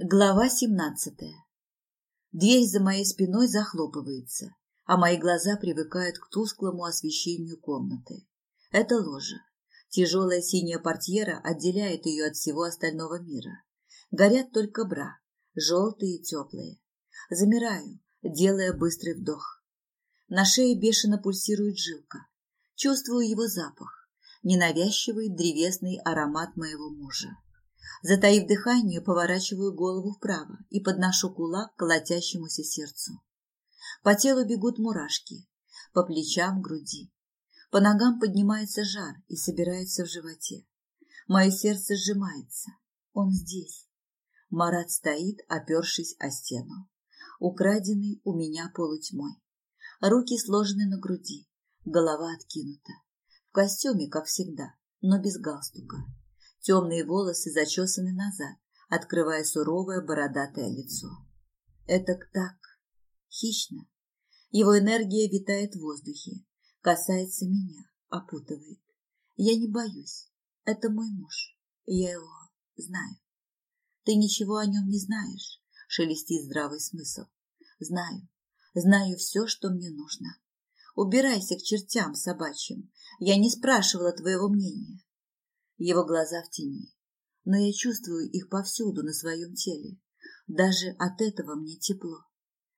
Глава семнадцатая. Дверь за моей спиной захлопывается, а мои глаза привыкают к тусклому освещению комнаты. Это ложа. Тяжелая синяя портьера отделяет ее от всего остального мира. Горят только бра, желтые и теплые. Замираю, делая быстрый вдох. На шее бешено пульсирует жилка. Чувствую его запах, ненавязчивый древесный аромат моего мужа. Затаив дыхание, поворачиваю голову вправо и подношу кулак к колотящемуся сердцу. По телу бегут мурашки, по плечам, груди. По ногам поднимается жар и собирается в животе. Мое сердце сжимается. Он здесь. Марат стоит, опершись о стену. Украденный у меня полутьмой. Руки сложены на груди, голова откинута. В костюме, как всегда, но без галстука. Темные волосы зачесаны назад, открывая суровое бородатое лицо. Это так хищно. Его энергия витает в воздухе, касается меня, опутывает. Я не боюсь. Это мой муж. Я его знаю. Ты ничего о нем не знаешь, шелестит здравый смысл. Знаю. Знаю все, что мне нужно. Убирайся к чертям собачьим. Я не спрашивала твоего мнения. Его глаза в тени. Но я чувствую их повсюду на своем теле. Даже от этого мне тепло.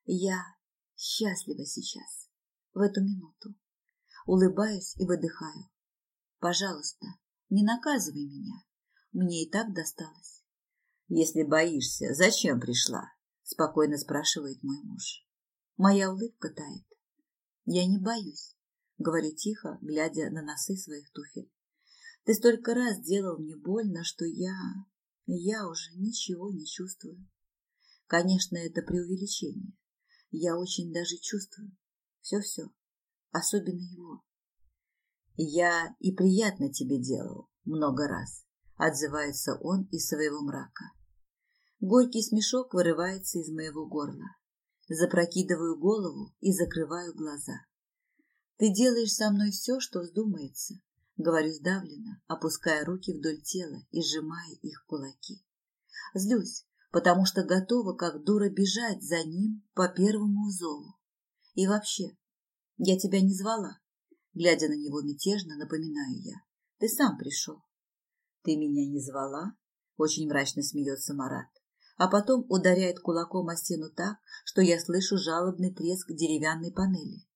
Я счастлива сейчас, в эту минуту. Улыбаюсь и выдыхаю. Пожалуйста, не наказывай меня. Мне и так досталось. Если боишься, зачем пришла? Спокойно спрашивает мой муж. Моя улыбка тает. Я не боюсь, говорю тихо, глядя на носы своих туфель. Ты столько раз делал мне больно, что я... Я уже ничего не чувствую. Конечно, это преувеличение. Я очень даже чувствую. Все-все. Особенно его. Я и приятно тебе делал много раз. Отзывается он из своего мрака. Горький смешок вырывается из моего горла. Запрокидываю голову и закрываю глаза. Ты делаешь со мной все, что вздумается. Говорю сдавленно, опуская руки вдоль тела и сжимая их кулаки. Злюсь, потому что готова, как дура, бежать за ним по первому зову. И вообще, я тебя не звала. Глядя на него мятежно, напоминаю я. Ты сам пришел. Ты меня не звала? Очень мрачно смеется Марат, а потом ударяет кулаком о стену так, что я слышу жалобный треск деревянной панели.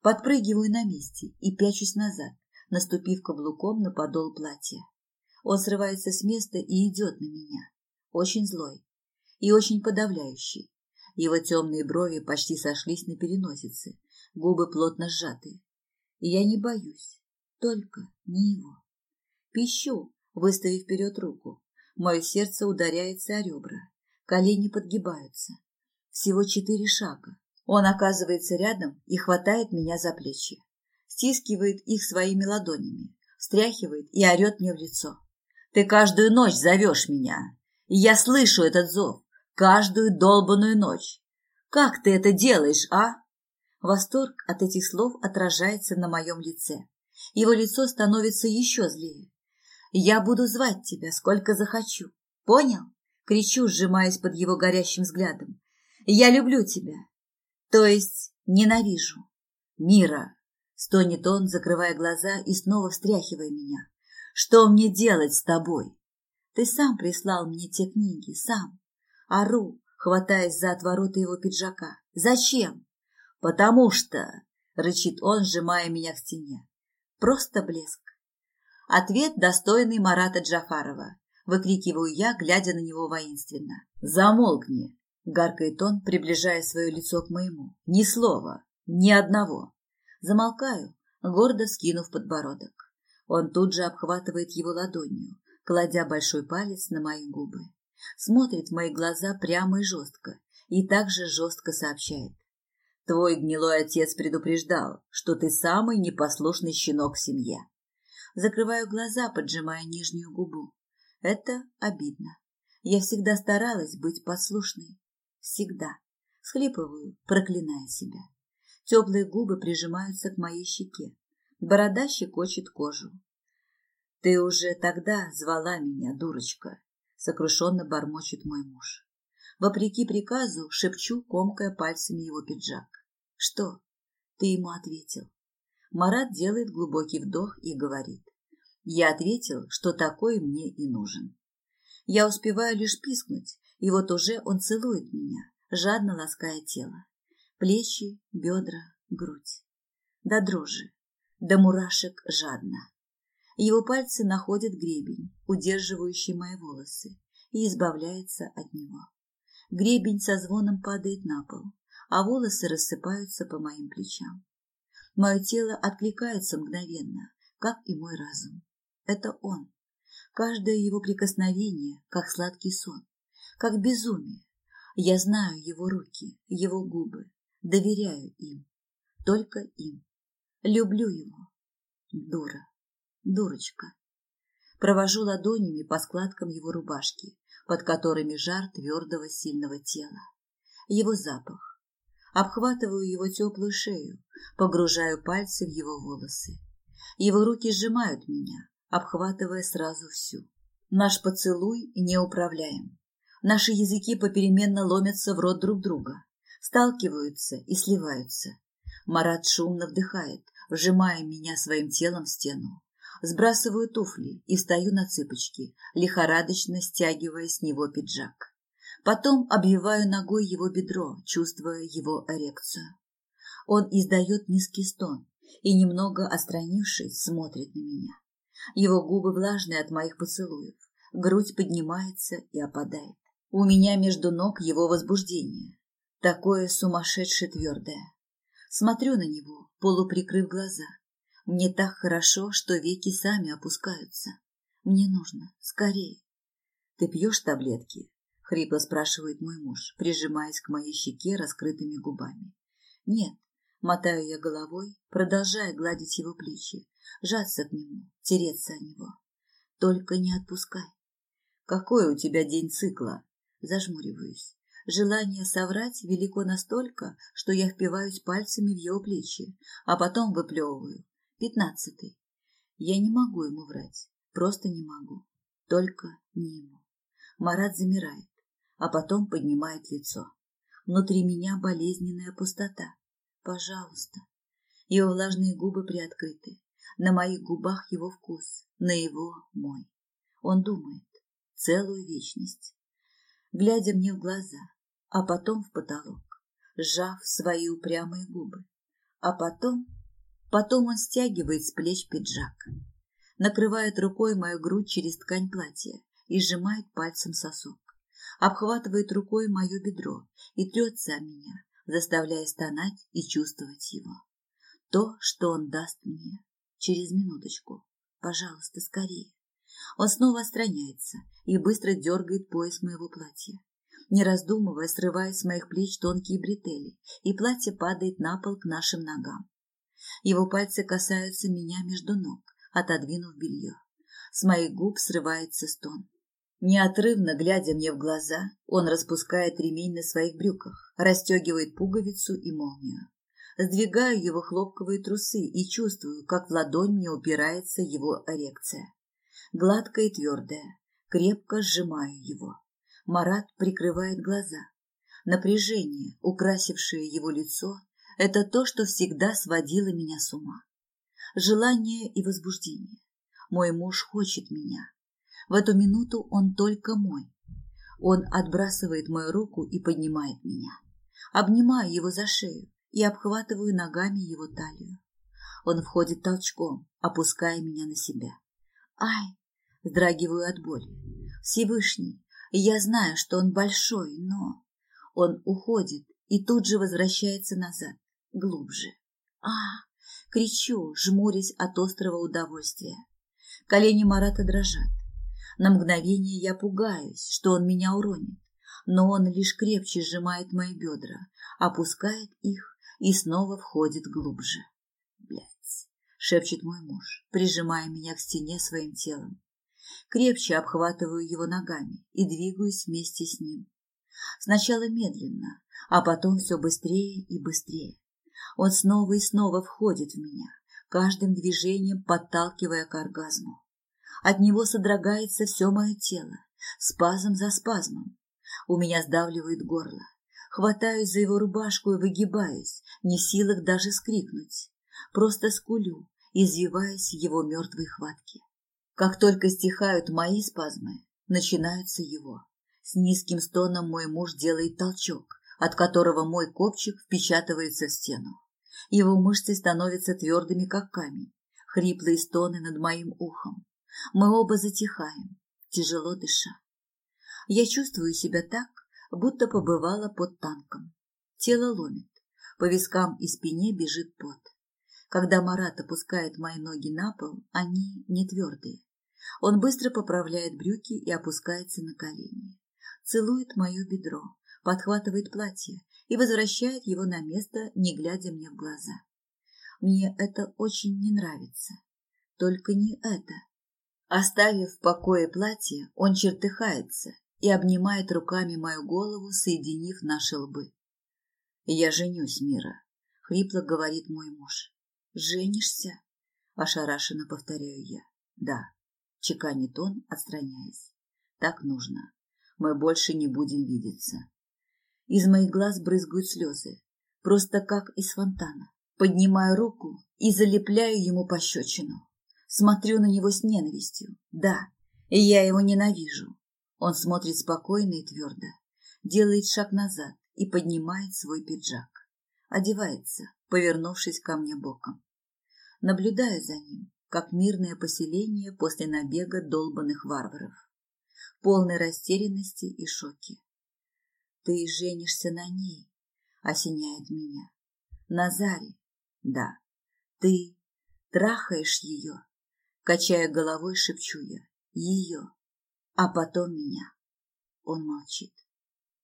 Подпрыгиваю на месте и пячусь назад, наступив каблуком на подол платья. Он срывается с места и идет на меня, очень злой и очень подавляющий. Его темные брови почти сошлись на переносице, губы плотно сжаты. И я не боюсь, только не его. Пищу, выставив вперед руку. Мое сердце ударяется о ребра, колени подгибаются. Всего четыре шага. Он оказывается рядом и хватает меня за плечи стискивает их своими ладонями, встряхивает и орет мне в лицо. «Ты каждую ночь зовешь меня, и я слышу этот зов, каждую долбанную ночь. Как ты это делаешь, а?» Восторг от этих слов отражается на моем лице. Его лицо становится еще злее. «Я буду звать тебя, сколько захочу. Понял?» Кричу, сжимаясь под его горящим взглядом. «Я люблю тебя. То есть ненавижу. Мира, Стонет он, закрывая глаза и снова встряхивая меня. Что мне делать с тобой? Ты сам прислал мне те книги, сам. Ору, хватаясь за отвороты его пиджака. Зачем? Потому что, рычит он, сжимая меня к стене. Просто блеск. Ответ достойный Марата Джафарова. Выкрикиваю я, глядя на него воинственно. Замолкни, гаркает он, приближая свое лицо к моему. Ни слова, ни одного. Замолкаю, гордо скинув подбородок. Он тут же обхватывает его ладонью, кладя большой палец на мои губы. Смотрит в мои глаза прямо и жестко, и также жестко сообщает. Твой гнилой отец предупреждал, что ты самый непослушный щенок в семье. Закрываю глаза, поджимая нижнюю губу. Это обидно. Я всегда старалась быть послушной. Всегда. Схлипываю, проклиная себя. Теплые губы прижимаются к моей щеке. Борода щекочет кожу. «Ты уже тогда звала меня, дурочка», — сокрушенно бормочет мой муж. Вопреки приказу шепчу, комкая пальцами его пиджак. «Что?» Ты ему ответил. Марат делает глубокий вдох и говорит. Я ответил, что такой мне и нужен. Я успеваю лишь пискнуть, и вот уже он целует меня, жадно лаская тело. Плечи, бедра, грудь. До дрожи, до мурашек жадно. Его пальцы находят гребень, удерживающий мои волосы, и избавляется от него. Гребень со звоном падает на пол, а волосы рассыпаются по моим плечам. Мое тело откликается мгновенно, как и мой разум. Это он. Каждое его прикосновение, как сладкий сон, как безумие. Я знаю его руки, его губы, доверяю им, только им. Люблю его. Дура, дурочка. Провожу ладонями по складкам его рубашки, под которыми жар твердого сильного тела. Его запах, обхватываю его теплую шею, погружаю пальцы в его волосы. Его руки сжимают меня, обхватывая сразу всю. Наш поцелуй не управляем. Наши языки попеременно ломятся в рот друг друга, сталкиваются и сливаются. Марат шумно вдыхает, вжимая меня своим телом в стену. Сбрасываю туфли и стою на цыпочки, лихорадочно стягивая с него пиджак. Потом обвиваю ногой его бедро, чувствуя его эрекцию. Он издает низкий стон и, немного отстранившись, смотрит на меня. Его губы влажные от моих поцелуев, грудь поднимается и опадает. У меня между ног его возбуждение, такое сумасшедшее твердое. Смотрю на него, полуприкрыв глаза. Мне так хорошо, что веки сами опускаются. Мне нужно, скорее. Ты пьешь таблетки? Хрипло спрашивает мой муж, прижимаясь к моей щеке раскрытыми губами. Нет, мотаю я головой, продолжая гладить его плечи, жаться к нему, тереться о него. Только не отпускай. Какой у тебя день цикла? Зажмуриваюсь. Желание соврать велико настолько, что я впиваюсь пальцами в его плечи, а потом выплевываю. Пятнадцатый. Я не могу ему врать, просто не могу. Только не ему. Марат замирает, а потом поднимает лицо. Внутри меня болезненная пустота. Пожалуйста. Его влажные губы приоткрыты. На моих губах его вкус, на его мой. Он думает. Целую вечность. Глядя мне в глаза, а потом в потолок, сжав свои упрямые губы. А потом... Потом он стягивает с плеч пиджак, накрывает рукой мою грудь через ткань платья и сжимает пальцем сосок обхватывает рукой мое бедро и трется о меня, заставляя стонать и чувствовать его. То, что он даст мне. Через минуточку. Пожалуйста, скорее. Он снова отстраняется и быстро дергает пояс моего платья. Не раздумывая, срывает с моих плеч тонкие бретели, и платье падает на пол к нашим ногам. Его пальцы касаются меня между ног, отодвинув белье. С моих губ срывается стон. Неотрывно глядя мне в глаза, он распускает ремень на своих брюках, расстегивает пуговицу и молнию. Сдвигаю его хлопковые трусы и чувствую, как в ладонь мне упирается его эрекция. Гладкая и твердая, крепко сжимаю его. Марат прикрывает глаза. Напряжение, украсившее его лицо, это то, что всегда сводило меня с ума. Желание и возбуждение. Мой муж хочет меня, в эту минуту он только мой. Он отбрасывает мою руку и поднимает меня. Обнимаю его за шею и обхватываю ногами его талию. Он входит толчком, опуская меня на себя. Ай! Вздрагиваю от боли. Всевышний, я знаю, что он большой, но... Он уходит и тут же возвращается назад, глубже. А! Кричу, жмурясь от острого удовольствия. Колени Марата дрожат. На мгновение я пугаюсь, что он меня уронит, но он лишь крепче сжимает мои бедра, опускает их и снова входит глубже. Блять, шепчет мой муж, прижимая меня к стене своим телом. Крепче обхватываю его ногами и двигаюсь вместе с ним. Сначала медленно, а потом все быстрее и быстрее. Он снова и снова входит в меня, каждым движением подталкивая к оргазму. От него содрогается все мое тело, спазм за спазмом. У меня сдавливает горло. Хватаюсь за его рубашку и выгибаюсь, не в силах даже скрикнуть. Просто скулю, извиваясь в его мертвой хватке. Как только стихают мои спазмы, начинаются его. С низким стоном мой муж делает толчок, от которого мой копчик впечатывается в стену. Его мышцы становятся твердыми, как камень. Хриплые стоны над моим ухом. Мы оба затихаем, тяжело дыша. Я чувствую себя так, будто побывала под танком. Тело ломит, по вискам и спине бежит пот. Когда Марат опускает мои ноги на пол, они не твердые. Он быстро поправляет брюки и опускается на колени. Целует мое бедро, подхватывает платье и возвращает его на место, не глядя мне в глаза. Мне это очень не нравится. Только не это. Оставив в покое платье, он чертыхается и обнимает руками мою голову, соединив наши лбы. «Я женюсь, Мира», — хрипло говорит мой муж. «Женишься?» — ошарашенно повторяю я. «Да», — чеканит он, отстраняясь. «Так нужно. Мы больше не будем видеться». Из моих глаз брызгают слезы, просто как из фонтана. Поднимаю руку и залепляю ему пощечину. Смотрю на него с ненавистью. Да, я его ненавижу. Он смотрит спокойно и твердо, делает шаг назад и поднимает свой пиджак. Одевается, повернувшись ко мне боком. Наблюдаю за ним, как мирное поселение после набега долбанных варваров. Полной растерянности и шоке. Ты женишься на ней, осеняет меня. Назаре, да, ты трахаешь ее, Качая головой, шепчу я. Ее. А потом меня. Он молчит.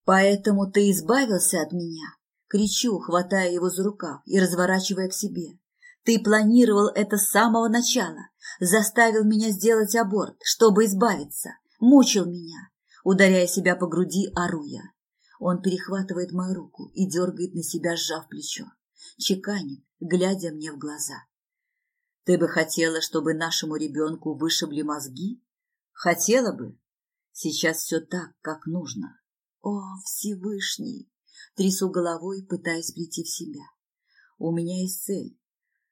Поэтому ты избавился от меня? Кричу, хватая его за рукав и разворачивая к себе. Ты планировал это с самого начала. Заставил меня сделать аборт, чтобы избавиться. Мучил меня. Ударяя себя по груди, ору я. Он перехватывает мою руку и дергает на себя, сжав плечо. Чеканит, глядя мне в глаза. Ты бы хотела, чтобы нашему ребенку вышибли мозги? Хотела бы? Сейчас все так, как нужно. О, Всевышний! Трясу головой, пытаясь прийти в себя. У меня есть цель.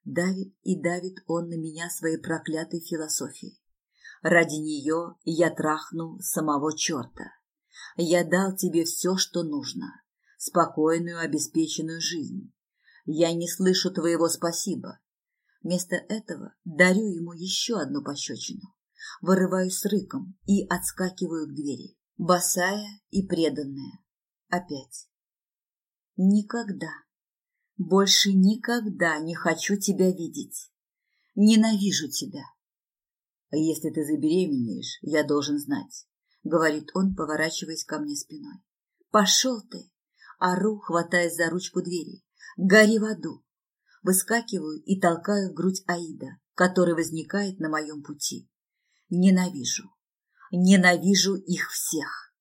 Давит и давит он на меня своей проклятой философией. Ради нее я трахну самого черта. Я дал тебе все, что нужно. Спокойную, обеспеченную жизнь. Я не слышу твоего спасибо. Вместо этого дарю ему еще одну пощечину. Вырываюсь с рыком и отскакиваю к двери, босая и преданная. Опять. Никогда, больше никогда не хочу тебя видеть. Ненавижу тебя. Если ты забеременеешь, я должен знать, говорит он, поворачиваясь ко мне спиной. Пошел ты, ору, хватаясь за ручку двери. Гори в аду, Выскакиваю и толкаю в грудь Аида, который возникает на моем пути. Ненавижу. Ненавижу их всех.